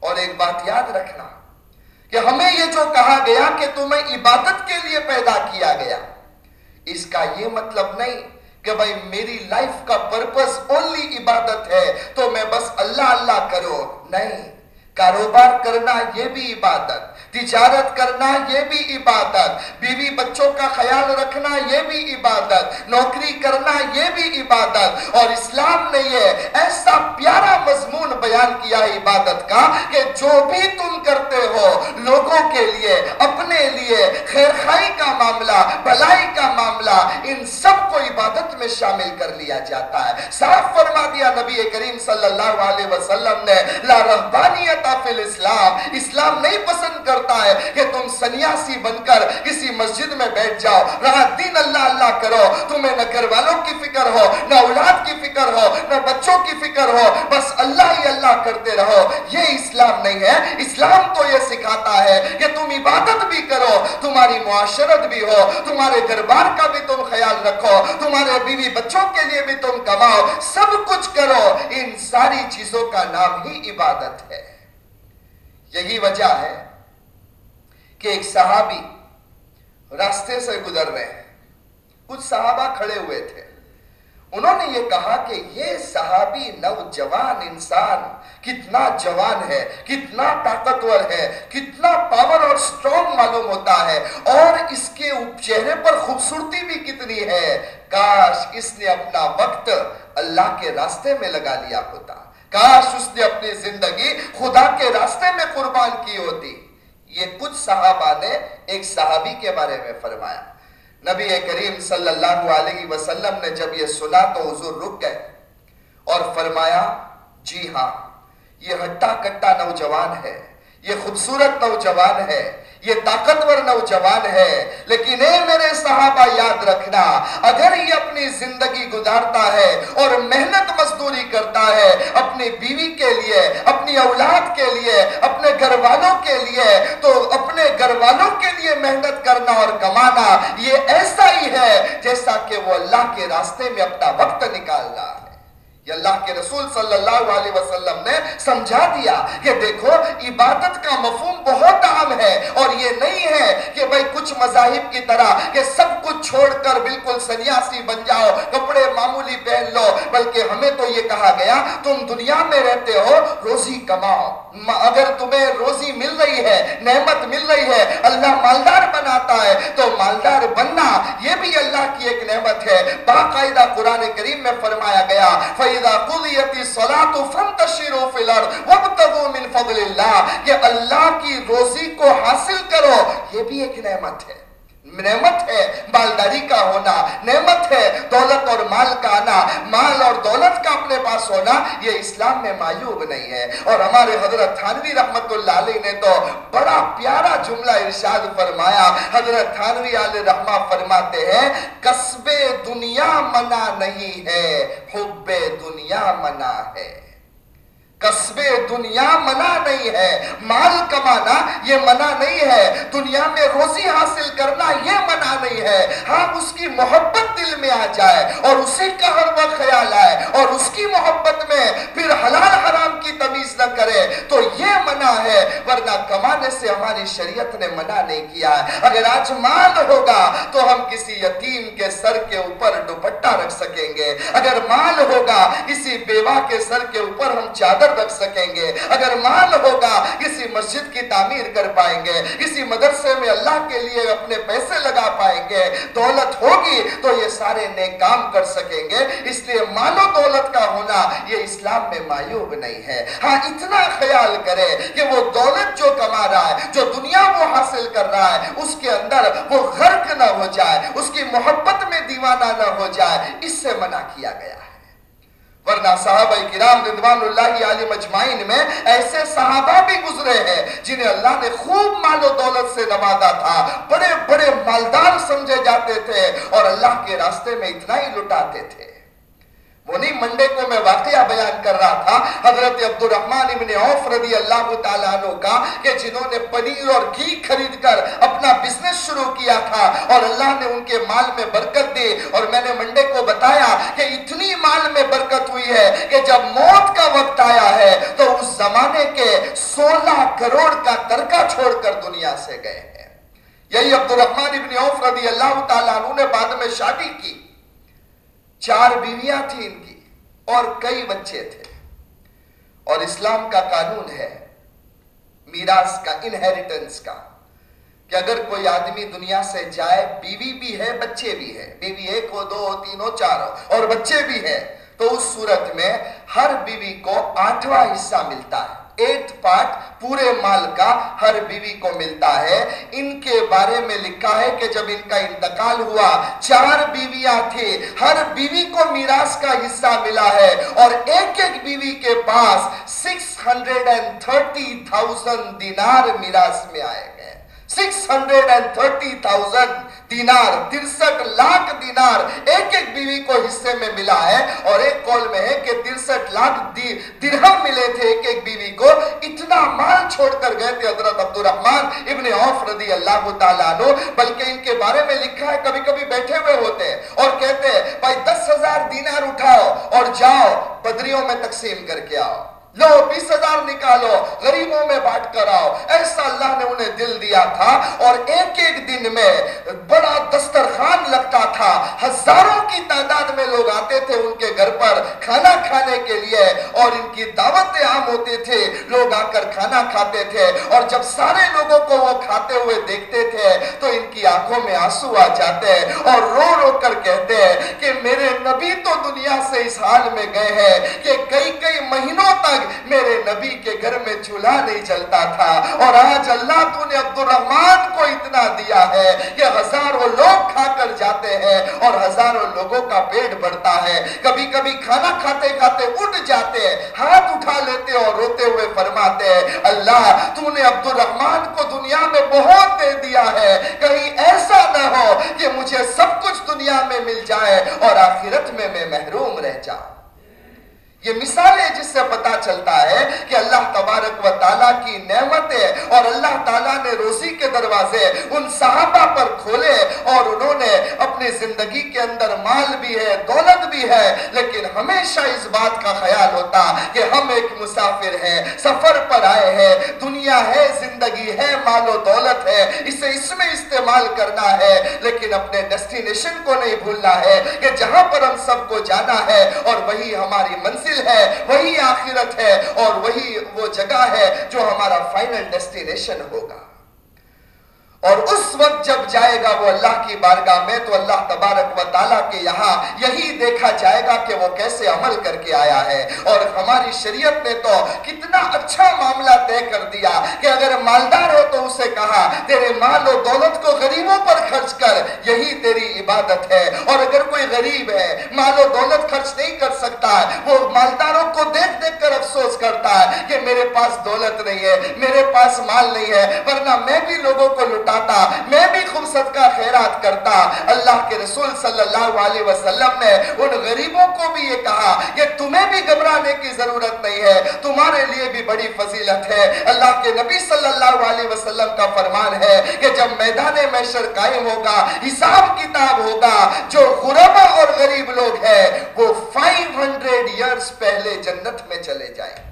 اور ایک بات یاد رکھنا کہ ہمیں یہ جو کہا گیا کہ تمہیں عبادت کے لیے پیدا کیا گیا، اس کا یہ مطلب نہیں کہ بھائی میری لائف کا پرپس اونلی عبادت ہے تو میں بس اللہ اللہ کرو نہیں کاروبار کرنا یہ بھی عبادت، تجارت کرنا یہ بھی عبادت، بیوی بچوں کا خیال رکھنا یہ بھی عبادت، نوکری کرنا یہ بھی عبادت، اور اسلام نے یہ ایسا پیارا مضمون بیان کیا عبادت کا کہ جو بھی تم کرتے ہو لوگوں کے لیے، اپنے لیے، خیر خائی کا معاملہ بلائی کا معاملہ، ان سب کو عبادت میں شامل کر لیا جاتا ہے۔ صاف فرما دیا نبی کریم صلی اللہ علیہ وسلم نے، لا رہبانیت فی الاسلام اسلام نہیں پسند کرتا ہے کہ تم سنیاسی بن کر کسی مسجد میں بیٹھ جاؤ، رہا دین اللہ اللہ کرو، تمہیں نہ گھر والوں کی فکر ہو، نہ اولاد کی فکر ہو، نہ بچوں کی فکر ہو، بس اللہ ہی اللہ کرتے رہو۔ یہ اسلام نہیں ہے۔ اسلام تو یہ سکھاتا ہے کہ تم عبادت بھی کرو، تمہاری معاشرت بھی ہو، تمہارے دربار کا بھی تم خیال رکھو، تمہارے بیوی بچوں کے لیے بھی تم کماؤ، سب کچھ کرو۔ ان ساری چیزوں کا نام ہی عبادت ہے۔ یہی وجہ ہے کہ ایک صحابی راستے سے گزر رہے ہیں۔ کچھ صحابہ کھڑے ہوئے تھے۔ انہوں نے یہ کہا کہ یہ صحابی نوجوان انسان کتنا جوان ہے، کتنا طاقتور ہے، کتنا پاور اور سٹرونگ معلوم ہوتا ہے۔ اور اس کے چہرے پر خوبصورتی بھی کتنی ہے۔ کاش اس نے اپنا وقت اللہ کے راستے میں لگا لیا ہوتا۔ کاش اس نے اپنی زندگی خدا کے راستے میں قربان کی ہوتی۔ یہ کچھ صحابہ نے ایک صحابی کے بارے میں فرمایا۔ نبی کریم صلی اللہ علیہ وسلم نے جب یہ سنا تو حضور رک گئے اور فرمایا جی ہاں یہ ہٹا کٹا نوجوان ہے، یہ خوبصورت نوجوان ہے یہ طاقتور نوجوان ہے، لیکن اے میرے صحابہ یاد رکھنا، اگر یہ اپنی زندگی گزارتا ہے اور محنت مزدوری کرتا ہے اپنی بیوی کے لیے، اپنی اولاد کے لیے، اپنے گھر والوں کے لیے، تو اپنے گھر والوں کے لیے محنت کرنا اور کمانا، یہ ایسا ہی ہے جیسا کہ وہ اللہ کے راستے میں اپنا وقت نکال رہا ہے یہ اللہ کے رسول صلی اللہ علیہ وسلم نے سمجھا دیا کہ دیکھو، عبادت کا مفہوم بہت عام ہے اور یہ نہیں ہے کہ بھئی کچھ مذاہب کی طرح کہ سب کچھ چھوڑ کر بالکل سنیاسی بن جاؤ، کپڑے معمولی پہن لو، بلکہ ہمیں تو یہ کہا گیا، تم دنیا میں رہتے ہو، روزی کماؤ۔ اگر تمہیں روزی مل رہی ہے، نعمت مل رہی ہے، اللہ مالدار بناتا ہے، تو مالدار بننا یہ بھی اللہ کی ایک نعمت ہے۔ باقاعدہ قرآن کریم میں فرمایا گیا فَإِذَا قُضِيَتِ الصَّلَاةُ فَانْتَشِرُوا فِي الْأَرْضِ وَابْتَغُوا مِنْ فَضْلِ اللَّهِ کہ اللہ کی روزی کو حاصل کرو، یہ بھی ایک نعمت ہے۔ نعمت ہے، مالداری کا ہونا، نعمت ہے، دولت اور مال کا آنا۔ مال اور دولت کا اپنے پاس ہونا، یہ اسلام میں معیوب نہیں ہے۔ اور ہمارے حضرت تھانوی رحمت اللہ علیہ نے تو بڑا پیارا جملہ ارشاد فرمایا۔ حضرت تھانوی علیہ رحمہ فرماتے ہیں قصب دنیا منع نہیں ہے، حب دنیا منع ہے۔ قصب دنیا منع نہیں ہے، مال کمانا یہ منع نہیں ہے، دنیا میں روزی حاصل کرنا یہ منع نہیں ہے۔ ہاں اس کی محبت دل میں آ جائے اور اسی کا ہر وقت خیال آئے اور اس کی محبت میں پھر حلال حرام کی تمیز نہ کرے تو یہ منع ہے۔ ورنہ کمانے سے ہماری شریعت نے منع نہیں کیا۔ ہے اگر آج مال ہوگا تو ہم کسی یتیم کے سر کے اوپر دوپٹہ رکھ سکیں گے۔ اگر مال ہوگا کسی بیوہ کے سر کے اوپر ہم چادر رکھ سکیں گے۔ اگر مال ہوگا، کسی مسجد کی تعمیر کر پائیں گے، کسی مدرسے میں اللہ کے لیے اپنے پیسے لگا پائیں گے، دولت ہوگی تو یہ سارے نیک کام کر سکیں گے۔ اس لیے مال و دولت کا ہونا یہ اسلام میں معیوب نہیں ہے۔ ہاں اتنا خیال کرے کہ وہ دولت جو کما رہا ہے، جو دنیا وہ حاصل کر رہا ہے، اس کے اندر وہ غرق نہ ہو جائے، اس کی محبت میں دیوانہ نہ ہو جائے، اس سے منع کیا گیا۔ ورنہ صحابہ کرام رضوان اللہ علی مجمعین میں ایسے صحابہ بھی گزرے ہیں جنہیں اللہ نے خوب مال و دولت سے نوازا تھا۔ بڑے بڑے مالدار سمجھے جاتے تھے اور اللہ کے راستے میں اتنا ہی لٹاتے تھے۔ وہ نہیں منڈے کو میں واقعہ بیان کر رہا تھا، حضرت عبد الرحمن ابن عوف رضی اللہ تعالیٰ عنہ کا، کہ جنہوں نے پنیر اور گھی خرید کر اپنا بزنس شروع کیا تھا اور اللہ نے ان کے مال میں برکت دی۔ اور میں نے منڈے کو بتایا کہ اتنی مال میں برکت ہوئی ہے کہ جب موت کا وقت آیا ہے، تو اس زمانے کے سولہ کروڑ کا ترکہ چھوڑ کر دنیا سے گئے ہیں۔ یہی عبد الرحمن ابن عوف رضی اللہ تعالیٰ عنہ نے بعد میں شادی کی۔ چار بیویاں تھی ان کی۔ اور کئی بچے تھے۔ اور اسلام کا قانون ہے، میراث کا انہیریٹنس کا، کہ اگر کوئی آدمی دنیا سے جائے، بیوی بھی ہے، بچے بھی ہے بیوی ایک ہو، دو ہو، تین ہو، چار ہو، اور بچے بھی ہے تو اس صورت میں ہر بیوی کو آٹھواں حصہ ملتا ہے۔ ایٹ پارٹ پورے مال کا ہر بیوی کو ملتا ہے۔ ان کے بارے میں لکھا ہے کہ جب ان کا انتقال ہوا، چار بیویاں تھے ہر بیوی کو میراث کا حصہ ملا ہے اور ایک ایک بیوی کے پاس six hundred and thirty thousand دینار میراث میں آئے گئے۔ Six hundred and thirty thousand دینار ترسٹھ لاکھ دینار ایک ایک بیوی کو حصے میں ملا ہے اور ایک کول میں ہے کہ ترسٹھ لاکھ درہم ملے تھے ایک ایک بیوی کو اتنا مال چھوڑ کر گئے تھے حضرت عبد الرحمن ابن عوف رضی اللہ تعالیٰ عنہ بلکہ ان کے بارے میں لکھا ہے کبھی کبھی بیٹھے ہوئے ہوتے ہیں اور کہتے ہیں بھائی دس ہزار دینار اٹھاؤ اور جاؤ، بدریوں میں تقسیم کر کے آؤ. لو بیس ہزار نکالو، غریبوں میں بانٹ کر آؤ۔ ایسا اللہ نے انہیں دل دیا تھا اور ایک ایک دن میں بڑا دسترخان لگتا تھا۔ ہزاروں کی تعداد میں لوگ آتے تھے ان کے گھر پر کھانا کھانے کے لیے اور ان کی دعوتیں عام ہوتے تھے لوگ آ کر کھانا کھاتے تھے اور جب سارے لوگوں کو وہ کھاتے ہوئے دیکھتے تھے تو ان کی آنکھوں میں آنسو آ جاتے اور رو رو کر کہتے ہیں کہ میرے نبی تو دنیا سے اس حال میں گئے ہیں کہ کئی کئی مہینوں تک میرے نبی کے گھر میں چولہا نہیں چلتا تھا۔ اور آج اللہ تو نے عبد الرحمن کو اتنا دیا ہے کہ ہزاروں لوگ کھا کر جاتے ہیں اور ہزاروں لوگوں کا پیٹ بڑھتا ہے۔ کبھی کبھی کھانا کھاتے کھاتے اٹھ جاتے ہیں، ہاتھ اٹھا لیتے اور روتے ہوئے فرماتے ہیں، اللہ تو نے عبد الرحمن کو دنیا میں بہت دے دیا ہے۔ کہیں ایسا نہ ہو کہ مجھے سب کچھ دنیا میں مل جائے اور آخرت میں میں محروم رہ جاؤں۔ یہ مثال ہے جس سے پتا چلتا ہے کہ اللہ تبارک و تعالیٰ کی نعمتیں اور اللہ تعالیٰ نے روزی کے دروازے ان صحابہ پر کھولے اور انہوں نے اپنی زندگی کے اندر مال بھی ہے، دولت بھی ہے، لیکن ہمیشہ اس بات کا خیال ہوتا کہ ہم ایک مسافر ہیں، سفر پر آئے ہیں، دنیا ہے، زندگی ہے، مال و دولت ہے، اسے اس میں استعمال کرنا ہے، لیکن اپنے ڈیسٹینیشن کو نہیں بھولنا ہے کہ جہاں پر ہم سب کو جانا ہے اور وہی ہماری منزل منزل ہے، وہی آخرت ہے اور وہی وہ جگہ ہے جو ہمارا فائنل ڈیسٹینیشن ہوگا۔ اور اس وقت جب جائے گا وہ اللہ کی بارگاہ میں، تو اللہ تبارک و تعالیٰ کے یہاں یہی دیکھا جائے گا کہ وہ کیسے عمل کر کے آیا ہے۔ اور ہماری شریعت نے تو کتنا اچھا معاملہ طے کر دیا کہ اگر مالدار ہو تو اسے کہا، تیرے مال و دولت کو غریبوں پر خرچ کر، یہی تیری عبادت ہے۔ اور اگر کوئی غریب ہے، مال و دولت خرچ نہیں کر سکتا ہے وہ مالداروں کو دیکھ دیکھ کر افسوس کرتا ہے کہ میرے پاس دولت نہیں ہے، میرے پاس مال نہیں ہے، ورنہ میں بھی لوگوں کو لٹا لوٹاتا میں بھی خوب صدقہ خیرات کرتا۔ اللہ کے رسول صلی اللہ علیہ وسلم نے ان غریبوں کو بھی یہ کہا کہ تمہیں بھی گھبرانے کی ضرورت نہیں ہے، تمہارے لیے بھی بڑی فضیلت ہے۔ اللہ کے نبی صلی اللہ علیہ وسلم کا فرمان ہے کہ جب میدان محشر قائم ہوگا، حساب کتاب ہوگا، جو غربا اور غریب لوگ ہیں، وہ 500 ایئرز پہلے جنت میں چلے جائیں۔ گے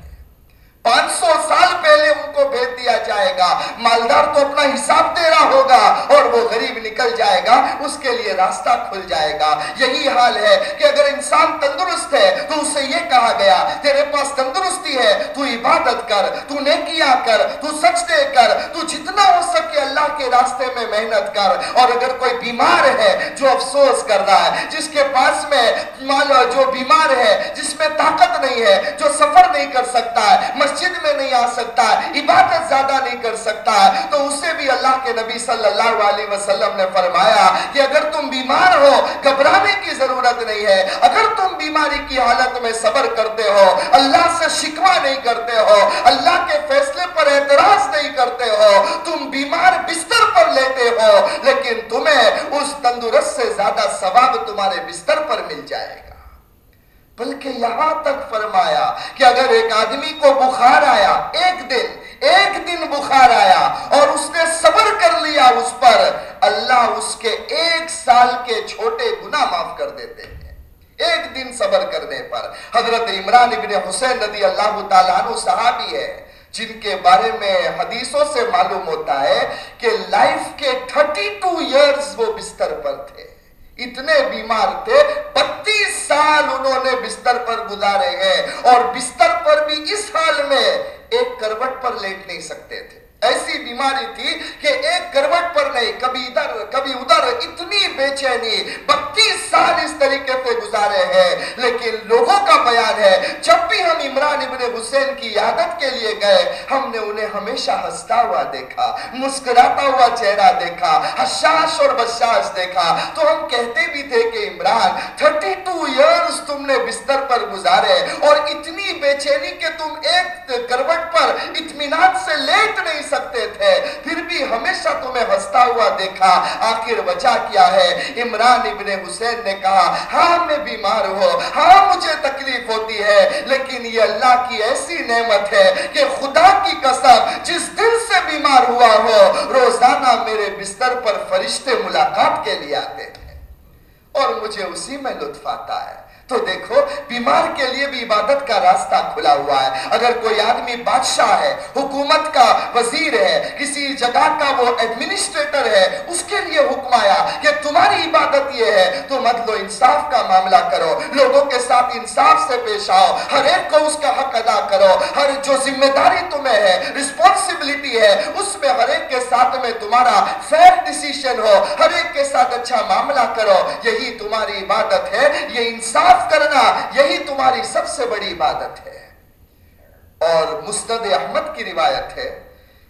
پانچ سو سال پہلے ان کو بھیج دیا جائے گا۔ مالدار تو اپنا حساب دے رہا ہوگا اور وہ غریب نکل جائے گا، اس کے لیے راستہ کھل جائے گا۔ یہی حال ہے کہ اگر انسان تندرست ہے تو اسے یہ کہا گیا، تیرے پاس تندرستی ہے، تو عبادت کر، تو نیکیاں کر، تو سچدے کر، تو جتنا ہو سکے اللہ کے راستے میں محنت کر۔ اور اگر کوئی بیمار ہے جو افسوس کر رہا ہے، جس کے پاس میں جو بیمار ہے، جس میں طاقت نہیں ہے، جو سفر نہیں کر سکتا ہے، مسجد میں نہیں آ سکتا ہے عبادت زیادہ نہیں کر سکتا۔ تو اسے بھی اللہ کے نبی صلی اللہ علیہ وسلم نے فرمایا کہ اگر تم بیمار ہو، گھبرانے کی ضرورت نہیں ہے۔ اگر تم بیماری کی حالت میں صبر کرتے ہو، اللہ سے شکوا نہیں کرتے ہو، اللہ کے فیصلے پر اعتراض نہیں کرتے ہو، تم بیمار بستر پر لیتے ہو، لیکن تمہیں اس تندرست سے زیادہ ثواب تمہارے بستر پر مل جائے گا۔ بلکہ یہاں تک فرمایا کہ اگر ایک آدمی کو بخار آیا، ایک دن ایک دن بخار آیا اور اس نے صبر کر لیا اس پر، اللہ اس کے ایک سال کے چھوٹے گناہ معاف کر دیتے ہیں۔ ایک دن صبر کرنے پر۔ حضرت عمران ابن حسین رضی اللہ تعالیٰ عنہ صحابی ہے، جن کے بارے میں حدیثوں سے معلوم ہوتا ہے کہ لائف کے تھرٹی ٹو ایئرز وہ بستر پر تھے۔ اتنے بیمار تھے، بتیس سال انہوں نے بستر پر گزارے ہیں اور بستر پر بھی اس حال میں ایک کروٹ پر لیٹ نہیں سکتے تھے۔ ایسی بیماری تھی کہ ایک کروٹ پر نہیں، کبھی ادھر کبھی ادھر، اتنی بے چینی بتیس سال اس طریقے پہ گزارے ہیں۔ لیکن لوگوں کا بیان ہے، جب بھی ہم عمران ابن حسین کی عادت کے لیے گئے، ہم نے انہیں ہمیشہ ہستا ہوا دیکھا، مسکراتا ہوا چہرہ دیکھا حشاش اور بشاش دیکھا۔ تو ہم کہتے بھی تھے کہ عمران تھرٹی ٹو ایئرز تم نے بستر پر گزارے اور اتنی بے چینی کہ تم ایک کروٹ پر اطمینان سے لیٹ نہیں سکتے تھے۔ پھر بھی ہمیشہ تمہیں ہستا ہوا دیکھا۔ آخر وجہ کیا ہے؟ عمران ابن حسین نے کہا ہاں میں بیمار ہو ہاں مجھے تکلیف ہوتی ہے۔ لیکن یہ اللہ کی ایسی نعمت ہے کہ خدا کی قسم، جس دل سے بیمار ہوا ہو، روزانہ میرے بستر پر فرشتے ملاقات کے لیے آتے ہیں۔ اور مجھے اسی میں لطف آتا ہے۔ تو دیکھو، بیمار کے لیے بھی عبادت کا راستہ کھلا ہوا ہے۔ اگر کوئی آدمی بادشاہ ہے، حکومت کا وزیر ہے، کسی جگہ کا وہ ایڈمنسٹریٹر ہے، اس کے لیے حکم آیا کہ تمہاری عبادت یہ ہے، تو مدل و انصاف کا معاملہ کرو۔ لوگوں کے ساتھ انصاف سے پیش آؤ۔ ہر ایک کو اس کا حق ادا کرو۔ ہر جو ذمہ داری تمہیں ہے رسپونسبلٹی ہے، اس میں ہر ایک کے ساتھ میں تمہارا فیر ڈیسیشن ہو۔ ہر ایک کے ساتھ اچھا معاملہ کرو۔ یہی تمہاری عبادت ہے، یہ انصاف کرنا یہی تمہاری سب سے بڑی عبادت ہے۔ اور مسند احمد کی روایت ہے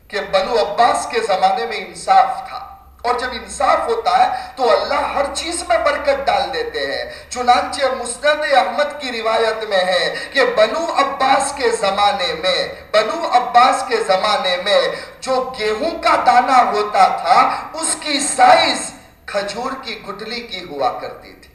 کہ بنو عباس کے زمانے میں انصاف تھا۔ اور جب انصاف ہوتا ہے تو اللہ ہر چیز میں برکت ڈال دیتے ہیں۔ چنانچہ مسند احمد کی روایت میں ہے کہ بنو عباس کے زمانے میں، بنو عباس کے زمانے میں جو گیہوں کا دانہ ہوتا تھا، اس کی سائز کھجور کی گٹلی کی ہوا کرتی تھی۔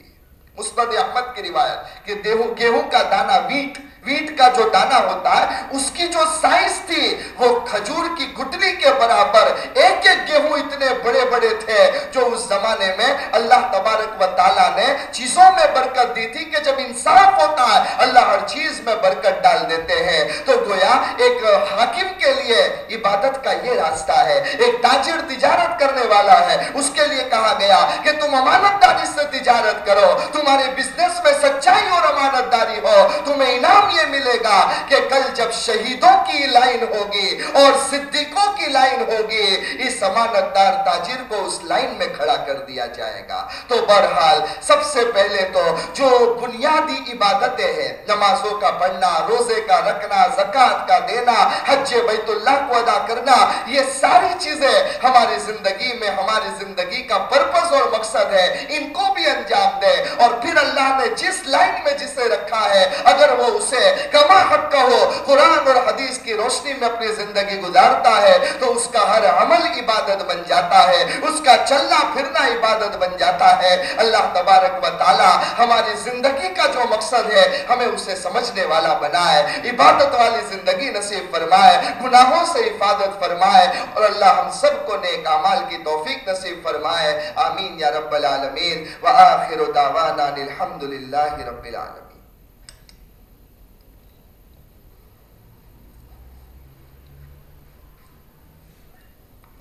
مسند احمد کی روایت کہ گیہوں کا دانا ویٹ ویٹ کا جو دانا ہوتا ہے اس کی جو سائز تھی وہ کھجور کی گٹلی کے برابر ایک ایک گیہوں اتنے بڑے بڑے تھے جو اس زمانے میں اللہ تبارک و تعالیٰ نے چیزوں میں برکت دی تھی کہ جب انصاف ہوتا ہے اللہ ہر چیز میں برکت ڈال دیتے ہیں تو گویا ایک حاکم کے لیے عبادت کا یہ راستہ ہے ایک تاجر تجارت کرنے والا ہے اس کے لیے کہا گیا کہ تم امانت داری سے تجارت کرو تمہارے بزنس میں سچائی اور امانت داری ہو تمہیں انعام یہ ملے گا کہ کل جب شہیدوں کی لائن ہوگی اور صدیقوں کی لائن ہوگی، اس امانت دار تاجر کو اس لائن میں کھڑا کر دیا جائے گا۔ تو برحال سب سے پہلے تو جو بنیادی عبادتیں ہیں، نمازوں کا پڑھنا، روزے کا رکھنا زکاة کا دینا، حج بیت اللہ کو ادا کرنا، یہ ساری چیزیں ہماری زندگی میں، ہماری زندگی کا پرپس اور مقصد ہے۔ ان کو بھی انجام دے اور پھر اللہ نے جس لائن میں جسے رکھا ہے، اگر وہ اسے ہے۔ کما حق کا ہو قرآن اور حدیث کی روشنی میں اپنی زندگی گزارتا ہے تو اس کا ہر عمل عبادت بن جاتا ہے، اس کا چلنا پھرنا عبادت بن جاتا ہے۔ اللہ تبارک و تعالی ہماری زندگی کا جو مقصد ہے، ہمیں اسے سمجھنے والا بنائے، عبادت والی زندگی نصیب فرمائے، گناہوں سے حفاظت فرمائے، اور اللہ ہم سب کو نیک اعمال کی توفیق نصیب فرمائے۔ آمین یا رب العالمین۔ وآخر دعوانا الحمدللہ رب العالمین۔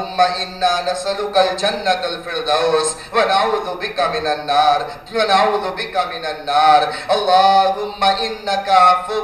اللهم إنا نسألك الجنة الفردوس ونعوذ بك من النار ونعوذ بك من النار. اللهم إنك عفو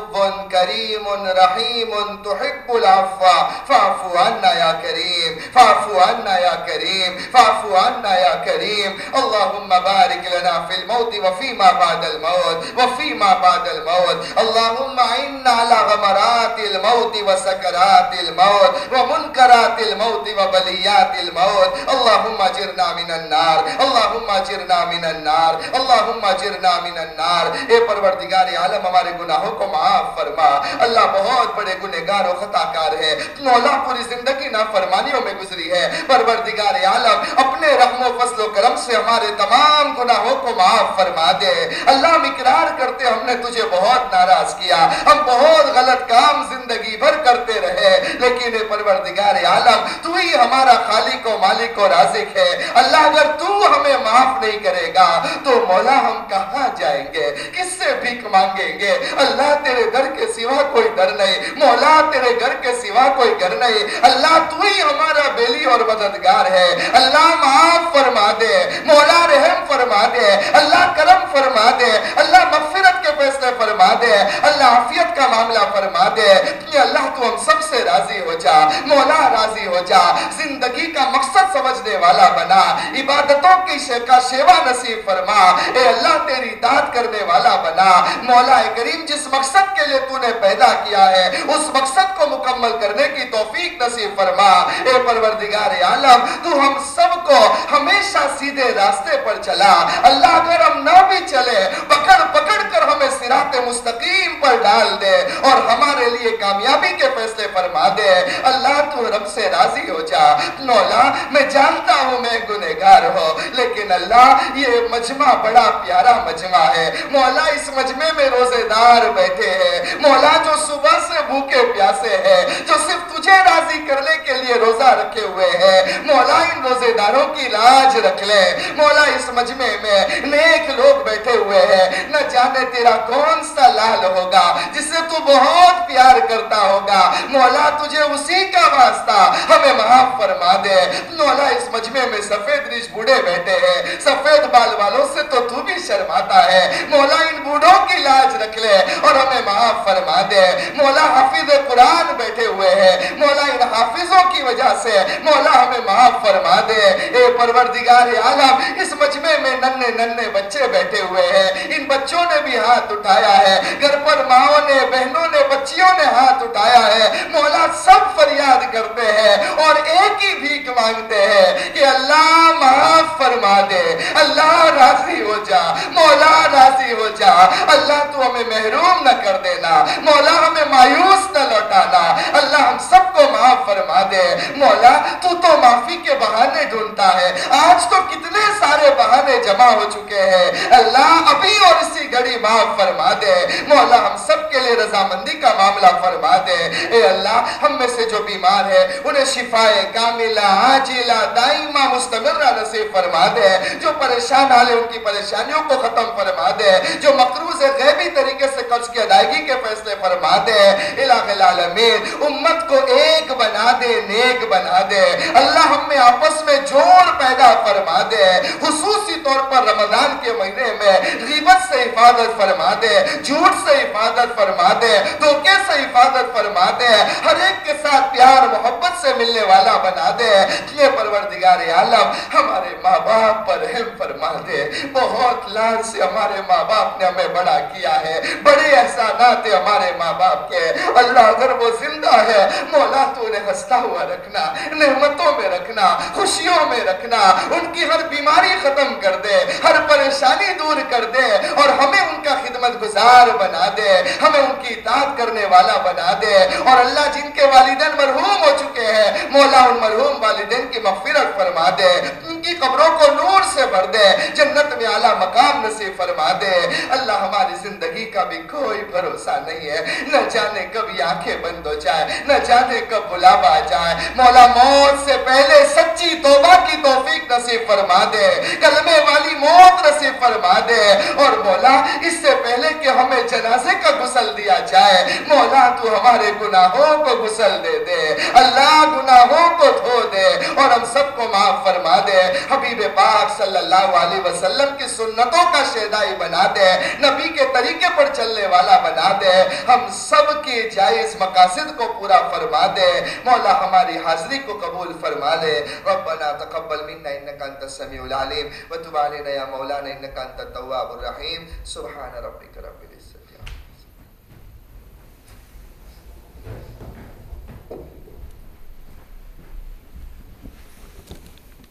كريم رحيم تحب العفو. فاعف عنا يا كريم فاعف عنا يا كريم فاعف عنا يا كريم. اللهم بارك لنا في الموت وفيما بعد الموت وفيما بعد الموت. اللهم عنا على غمرات الموت وسكرات الموت ومنكرات الموت وبليات الموت. اللهم اجرنا من النار. اللهم اجرنا من النار. اللهم اجرنا من النار. اے پروردگار عالم، ہمارے گناہوں کو معاف فرما. اللہ بہت بڑے گنہگار و خطا کار ہے. مولا پوری زندگی نافرمانیوں میں گزری ہے. پروردگار عالم، اپنے رحم و فضل و کرم سے ہمارے تمام گناہوں کو معاف فرما دے. اللہ ہم اقرار کرتے ہم نے تجھے بہت ناراض کیا. ہم بہت غلط کام زندگی بھر کرتے رہے. لیکن اے پروردگار عالم، تو ہی ہمارے ہمارا خالق و مالک و رازق ہے۔ اللہ اگر تو ہمیں معاف نہیں کرے گا، تو مولا ہم کہاں جائیں گے؟ کس سے بھیک مانگیں گے؟ اللہ تیرے گھر کے سوا کوئی در نہیں۔ مولا تیرے گھر کے سوا کوئی گھر نہیں۔ اللہ تو ہی ہمارا بیلی اور مددگار ہے۔ اللہ معاف فرما دے۔ مولا رحم فرما فرما دے۔ اللہ کرم فرما دے۔ اللہ مغفرت کے فیصلے فرما دے۔ اللہ عافیت کا معاملہ فرما دے۔ کہ اللہ تو ہم سب سے راضی ہو جا۔ مولا راضی ہو جا۔ زندگی کا مقصد سمجھنے والا بنا۔ عبادتوں کی شیخہ شیوہ نصیب فرما۔ اے اللہ، تیری داد کرنے والا بنا۔ مولا کریم، جس مقصد کے لیے تو نے پیدا کیا ہے، اس مقصد کو مکمل کرنے کی توفیق نصیب فرما۔ اے پروردگار عالم، تو ہم سب کو ہمیشہ سیدھے راستے پر چلا۔ اللہ، اگر ہم نہ بھی چلے، پکڑ پکڑ کر ہمیں سرات مستقیم پر ڈال دے اور ہمارے لیے کامیابی کے فیصلے فرما دے۔ اللہ، تو رب سے راضی ہو جا۔ مولا میں جانتا ہوں میں گنہگار ہو، لیکن اللہ، یہ مجمع بڑا پیارا مجمع ہے۔ مولا اس مجمع میں روزے دار بیٹھے ہیں۔ مولا جو صبح سے بھوکے پیاسے ہیں، جو صرف تجھے راضی کرنے کے لیے روزہ رکھے ہوئے ہیں، مولا ان روزے داروں کی لاج رکھ لے۔ مولا اس مجمع میں نیک لوگ بیٹھے ہوئے ہیں۔ نہ جانے تیرا کون سا لال ہوگا، جسے تو بہت پیار کرتا ہوگا۔ مولا، تجھے اسی کا واسطہ، ہمیں معاف فرما دے۔ مولا اس مجمع میں سفید ریش بوڑے بیٹھے ہیں۔ سفید بال والوں سے تو تو بھی شرماتا ہے۔ مولا ان بوڑھوں کی لاج رکھ لے اور ہمیں معاف فرما دے۔ مولا حافظ قرآن بیٹھے ہوئے ہیں۔ مولا ان حافظوں کی وجہ سے مولا ہمیں معاف فرما دے۔ اے پروردگار عالم، اس مجمع میں ننے ننے بچے بیٹھے ہوئے ہیں۔ ان بچوں نے بھی ہاتھ اٹھایا ہے۔ گھر پر ماں نے، بہنوں نے، بچیوں نے ہاتھ اٹھایا ہے۔ مولا سب فریاد کرتے ہیں اور ایک ہی بھیک مانگتے ہیں کہ اللہ معاف فرما دے۔ اللہ راضی ہو جا۔ مولا راضی ہو جا۔ اللہ تو ہمیں محروم نہ کر دینا۔ مولا ہمیں مایوس نہ لوٹانا۔ اللہ ہم سب کو معاف فرما دے۔ مولا، تو تو معافی کے بہانے ڈھونڈتا ہے۔ آج تو کتنے سارے بہانے جمع ہو چکے ہیں۔ اللہ ابھی اور اسی گھڑی معاف فرما دے۔ مولا، ہم سب کے لیے رضامندی کا معاملہ فرما دے۔ اے اللہ، ہم میں سے جو بیمار ہے انہیں شفائے کاملہ آجیلہ دائمہ مستمرہ نصیب فرما دے، جو پریشان حالے ان کی پریشانیوں کو ختم فرما دے، جو مقروض غیبی طریقے سے قرض کی ادائیگی کے فیصلے فرما دے۔ الہ العالمین، امت کو ایک بنا دے، نیک بنا دے۔ اللہ ہم میں آپس میں جوڑ پیدا فرما دے۔ خصوصی طور پر رمضان کے مہینے میں غیبت سے حفاظت فرما دے، جھوٹ سے حفاظت فرما دے، دھوکے سے حفاظت فرما دے۔ ہر ایک کے ساتھ پیار، محبت سے ملنے والا بنا دے یہ پروردگار عالم ہمارے ماں باپ پر رحم فرما دے بہت لال سے ہمارے ماں باپ نے ہمیں بڑا کیا ہے۔ بڑے احسانات ہمارے ماں باپ کے اللہ اگر وہ زندہ ہے، مولا تو انہیں ہستا ہوا رکھنا، نعمتوں میں رکھنا، خوشیوں میں رکھنا، ان کی ہر بیماری ختم کر دے، ہر پریشانی دور کر دے اور ہمیں ان کا خدمت گزار بنا دے، ہمیں ان کی اطاعت کرنے والا بنا دے۔ اور اللہ جن کے والدین مرحوم ہو چکے ہیں، مولا ان مرحوم والدین کی مغفرت فرما دے، ان کی قبروں کو نور سے بھر دے، جنت میں اعلیٰ مقام نصیب فرما دے۔ اللہ ہماری زندگی کا بھی کوئی بھروسہ نہیں ہے۔ نہ جانے کب یہ آنکھیں بند ہو جائے نہ جانے کب بلاوا آ جائے مولا موت سے پہلے سچی توبہ کی توفیق نصیب فرما دے، کلمے والی موت نصیب فرما دے۔ اور مولا، اس سے پہلے کہ ہمیں جنازے کا غسل دیا جائے، مولا تو ہمارے گناہوں کو غسل دے دے۔ اللہ گناہوں کو کو دھو دے اور ہم سب کو معاف فرما دے۔ حبیب پاک صلی اللہ علیہ وسلم کی سنتوں کا شیدائی بنا دے۔ نبی کے طریقے پر چلنے والا بنا دے۔ ہم سب کی جائز مقاصد کو پورا فرما دے۔ مولا ہماری حاضری کو قبول فرما لے۔ ربنا تقبل منا انك انت السميع العليم وتب علينا يا مولانا انك انت التواب الرحيم سبحان ربك رب